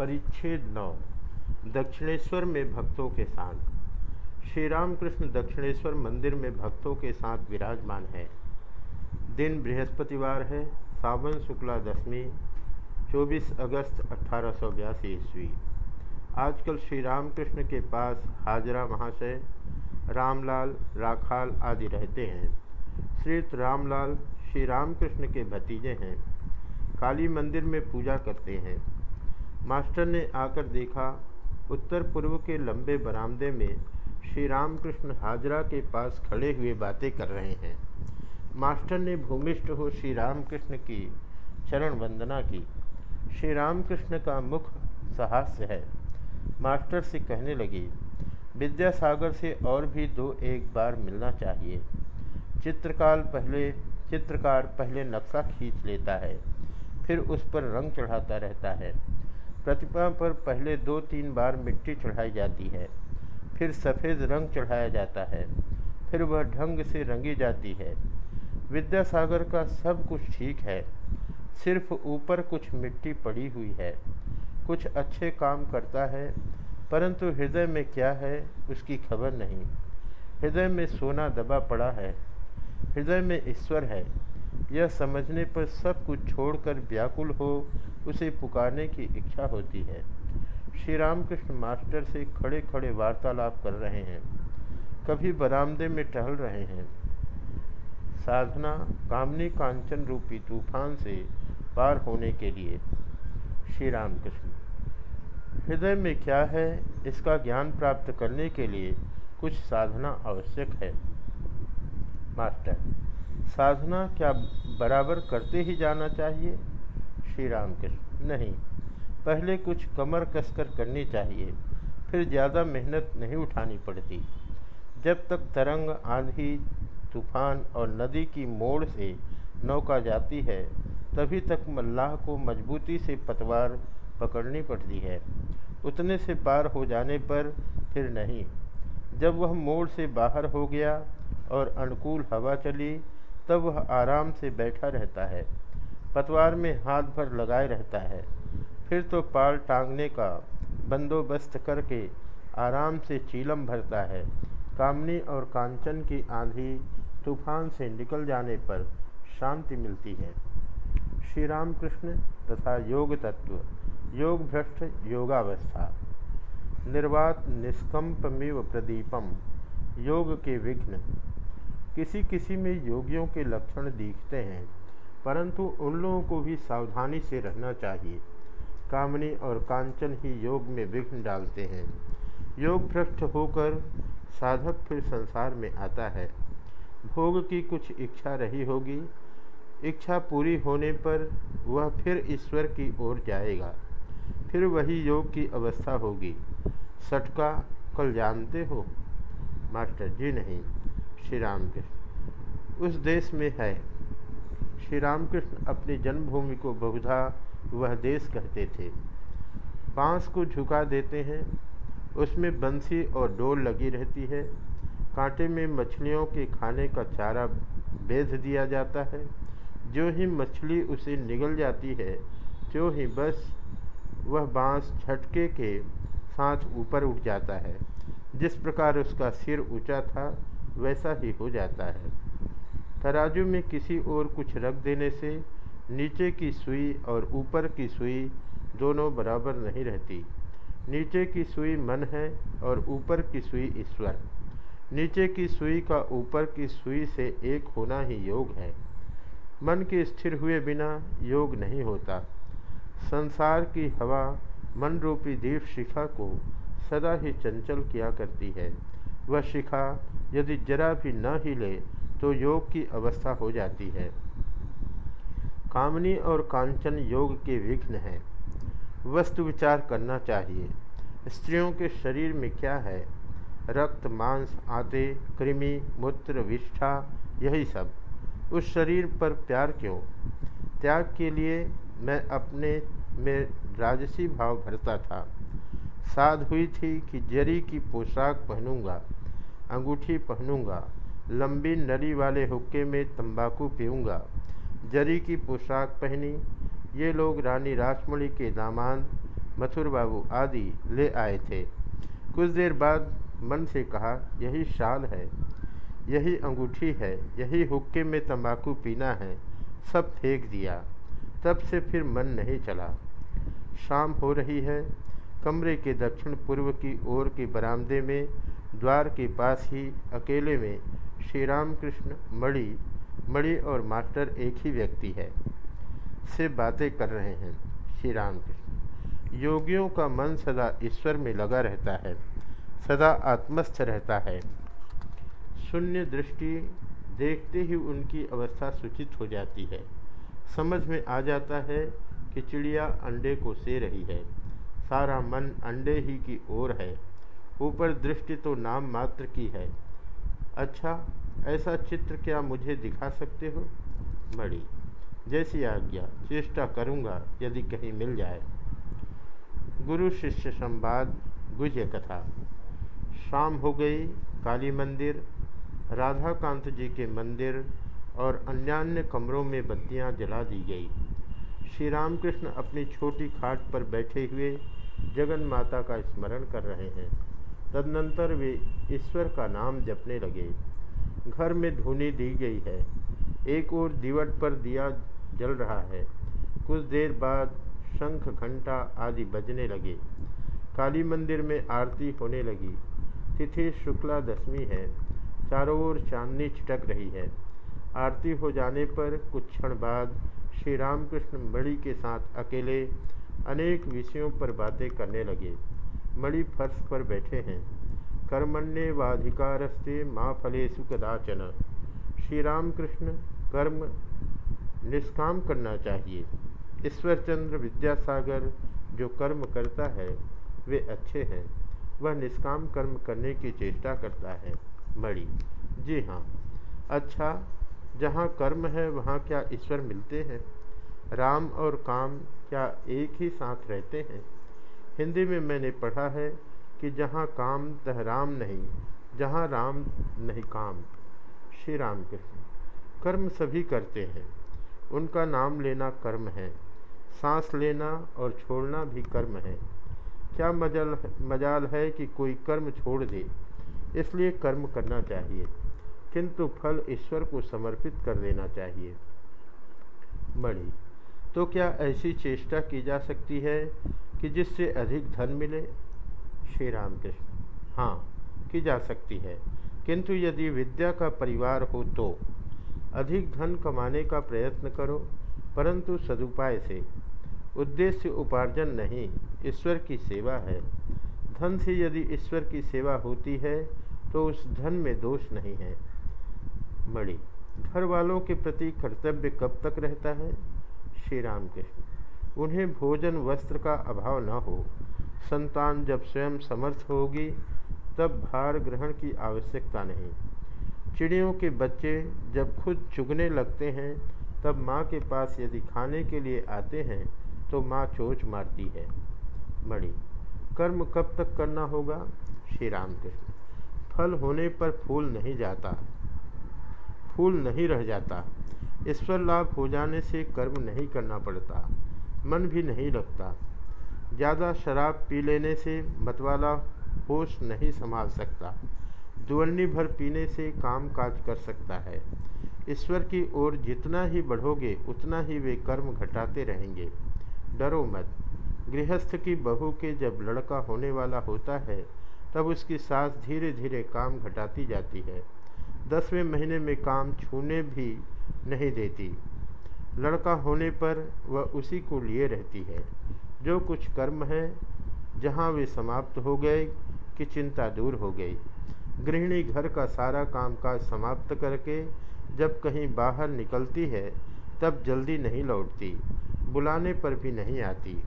परिच्छेद नौ, दक्षिणेश्वर में भक्तों के साथ। श्री रामकृष्ण दक्षिणेश्वर मंदिर में भक्तों के साथ विराजमान है। दिन बृहस्पतिवार है, सावन शुक्ला दशमी 24 अगस्त अठारह सौ ईस्वी। आजकल श्री रामकृष्ण के पास हाजरा महाशय, रामलाल, राखाल आदि रहते हैं। श्री रामलाल, श्री रामकृष्ण के भतीजे हैं। काली मंदिर में पूजा करते हैं। मास्टर ने आकर देखा, उत्तर पूर्व के लंबे बरामदे में श्री रामकृष्ण हाजरा के पास खड़े हुए बातें कर रहे हैं। मास्टर ने भूमिष्ठ हो श्री रामकृष्ण की चरण वंदना की। श्री रामकृष्ण का मुख साहस्य है। मास्टर से कहने लगी, विद्यासागर से और भी दो एक बार मिलना चाहिए। चित्रकाल पहले, चित्रकार पहले नक्शा खींच लेता है, फिर उस पर रंग चढ़ाता रहता है। प्रतिमा पर पहले दो तीन बार मिट्टी चढ़ाई जाती है, फिर सफ़ेद रंग चढ़ाया जाता है, फिर वह ढंग से रंगी जाती है। विद्यासागर का सब कुछ ठीक है, सिर्फ़ ऊपर कुछ मिट्टी पड़ी हुई है। कुछ अच्छे काम करता है, परंतु हृदय में क्या है उसकी खबर नहीं। हृदय में सोना दबा पड़ा है, हृदय में ईश्वर है। यह समझने पर सब कुछ छोड़कर व्याकुल हो, उसे पुकारने की इच्छा होती है। श्री रामकृष्ण मास्टर से खड़े खड़े वार्तालाप कर रहे हैं। कभी बरामदे में टहल रहे हैं। साधना, कामनी कांचन रूपी तूफ़ान से पार होने के लिए। श्री राम कृष्ण हृदय में क्या है? इसका ज्ञान प्राप्त करने के लिए कुछ साधना आवश्यक है। मास्टर साधना क्या बराबर करते ही जाना चाहिए? श्री राम कृष्ण नहीं। पहले कुछ कमर कसकर करनी चाहिए, फिर ज़्यादा मेहनत नहीं उठानी पड़ती। जब तक तरंग आंधी, तूफ़ान और नदी की मोड़ से नौका जाती है, तभी तक मल्लाह को मजबूती से पतवार पकड़नी पड़ती है। उतने से पार हो जाने पर फिर नहीं। जब वह मोड़ से बाहर हो गया और अनुकूल हवा चली तब वह आराम से बैठा रहता है, पतवार में हाथ भर लगाए रहता है। फिर तो पाल टांगने का बंदोबस्त करके आराम से चीलम भरता है। कामनी और कांचन की आंधी तूफ़ान से निकल जाने पर शांति मिलती है। श्री रामकृष्ण तथा योग तत्व, योग भ्रष्ट योगावस्था, निर्वात निष्कंपमिव प्रदीपम, योग के विघ्न। किसी किसी में योगियों के लक्षण दिखते हैं, परंतु उन लोगों को भी सावधानी से रहना चाहिए। कामनी और कांचन ही योग में विघ्न डालते हैं। योग भ्रष्ट होकर साधक फिर संसार में आता है। भोग की कुछ इच्छा रही होगी। इच्छा पूरी होने पर वह फिर ईश्वर की ओर जाएगा। फिर वही योग की अवस्था होगी। सटका, कल जानते हो? मास्टर जी नहीं। श्री रामकृष्ण उस देश में है। श्री रामकृष्ण अपनी जन्मभूमि को बहुधा वह देश कहते थे। बाँस को झुका देते हैं। उसमें बंसी और डोल लगी रहती है। कांटे में मछलियों के खाने का चारा बेच दिया जाता है। जो ही मछली उसे निगल जाती है, जो ही बस, वह बाँस झटके के साथ ऊपर उठ जाता है। जिस प्रकार उसका सिर ऊँचा था वैसा ही हो जाता है। तराजू में किसी और कुछ रख देने से नीचे की सुई और ऊपर की सुई दोनों बराबर नहीं रहती। नीचे की सुई मन है और ऊपर की सुई ईश्वर। नीचे की सुई का ऊपर की सुई से एक होना ही योग है। मन के स्थिर हुए बिना योग नहीं होता। संसार की हवा मन रूपी दीप शिखा को सदा ही चंचल किया करती है। वह शिखा यदि जरा भी न हिले तो योग की अवस्था हो जाती है। कामनी और कांचन योग के विघ्न है। वस्तु विचार करना चाहिए। स्त्रियों के शरीर में क्या है? रक्त, मांस, आते, कृमि, मूत्र, विष्ठा, यही सब। उस शरीर पर प्यार क्यों? त्याग के लिए मैं अपने में राजसी भाव भरता था। साध हुई थी कि जरी की पोशाक पहनूँगा। अंगूठी पहनूँगा, लंबी नली वाले हुक्के में तंबाकू पीऊँगा, जरी की पोशाक पहनी, ये लोग रानी रासमणी के दामाद, मथुर बाबू आदि ले आए थे। कुछ देर बाद मन से कहा, यही शाल है, यही अंगूठी है, यही हुक्के में तंबाकू पीना है, सब फेंक दिया। तब से फिर मन नहीं चला। शाम हो रही है, कमरे के दक्षिण पूर्व की ओर के बरामदे में द्वार के पास ही अकेले में श्री राम कृष्ण मणि मणि और मास्टर एक ही व्यक्ति है, से बातें कर रहे हैं श्री राम कृष्ण योगियों का मन सदा ईश्वर में लगा रहता है, सदा आत्मस्थ रहता है। शून्य दृष्टि देखते ही उनकी अवस्था सूचित हो जाती है। समझ में आ जाता है कि चिड़िया अंडे को से रही है, सारा मन अंडे ही की ओर है। ऊपर दृष्टि तो नाम मात्र की है। अच्छा ऐसा चित्र क्या मुझे दिखा सकते हो? मड़ी जैसी आज्ञा, चेष्टा करूँगा यदि कहीं मिल जाए। गुरु शिष्य संवाद गुज्य कथा। शाम हो गई, काली मंदिर, राधाकांत जी के मंदिर और अन्यान्य कमरों में बत्तियाँ जला दी गई। श्री रामकृष्ण अपनी छोटी खाट पर बैठे हुए जगन माता का स्मरण कर रहे हैं। तदनंतर वे ईश्वर का नाम जपने लगे। घर में धुनी दी गई है। एक और दीवट पर दिया जल रहा है। कुछ देर बाद शंख, घंटा आदि बजने लगे। काली मंदिर में आरती होने लगी। तिथि शुक्ला दशमी है। चारों ओर चांदनी छिटक रही है। आरती हो जाने पर कुछ क्षण बाद श्री रामकृष्ण मणि के साथ अकेले अनेक विषयों पर बातें करने लगे। मणि फर्श पर बैठे हैं। कर्मण्य वाधिकारस्ते माँ फलेशु कदाचन। श्री रामकृष्ण कर्म निष्काम करना चाहिए। ईश्वरचंद्र विद्यासागर जो कर्म करता है, वे अच्छे हैं। वह निष्काम कर्म करने की चेष्टा करता है। मणि, जी हाँ। अच्छा जहाँ कर्म है, वहाँ क्या ईश्वर मिलते हैं? राम और काम क्या एक ही साथ रहते हैं? हिंदी में मैंने पढ़ा है कि जहाँ काम तह राम नहीं, जहाँ राम नहीं काम, श्री राम कृष्ण कर्म सभी करते हैं, उनका नाम लेना कर्म है, सांस लेना और छोड़ना भी कर्म है। क्या मजल, मजाल है कि कोई कर्म छोड़ दे, इसलिए कर्म करना चाहिए, किंतु फल ईश्वर को समर्पित कर देना चाहिए। मणि तो क्या ऐसी चेष्टा की जा सकती है कि जिससे अधिक धन मिले, श्री राम कृष्ण हाँ की जा सकती है। किंतु यदि विद्या का परिवार हो तो अधिक धन कमाने का प्रयत्न करो, परंतु सदुपाय से। उद्देश्य उपार्जन नहीं, ईश्वर की सेवा है। धन से यदि ईश्वर की सेवा होती है तो उस धन में दोष नहीं है। मणि, घर वालों के प्रति कर्तव्य कब तक रहता है? श्री राम कृष्ण उन्हें भोजन वस्त्र का अभाव न हो। संतान जब स्वयं समर्थ होगी, तब भार ग्रहण की आवश्यकता नहीं। चिड़ियों के बच्चे जब खुद चुगने लगते हैं, तब माँ के पास यदि खाने के लिए आते हैं तो माँ चोच मारती है। मणि, कर्म कब तक करना होगा? श्री राम कृष्ण फल होने पर फूल नहीं जाता। फूल नहीं रह जाता। ईश्वर लाभ हो जाने से कर्म नहीं करना पड़ता। मन भी नहीं लगता। ज़्यादा शराब पी लेने से मतवाला होश नहीं संभाल सकता। दुवन्नी भर पीने से काम काज कर सकता है। ईश्वर की ओर जितना ही बढ़ोगे, उतना ही वे कर्म घटाते रहेंगे। डरो मत। गृहस्थ की बहू के जब लड़का होने वाला होता है, तब उसकी सास धीरे धीरे काम घटाती जाती है। दसवें महीने में काम छूने भी नहीं देती। लड़का होने पर वह उसी को लिए रहती है। जो कुछ कर्म है, जहाँ वे समाप्त हो गए, कि चिंता दूर हो गई। गृहिणी घर का सारा कामकाज समाप्त करके जब कहीं बाहर निकलती है, तब जल्दी नहीं लौटती, बुलाने पर भी नहीं आती।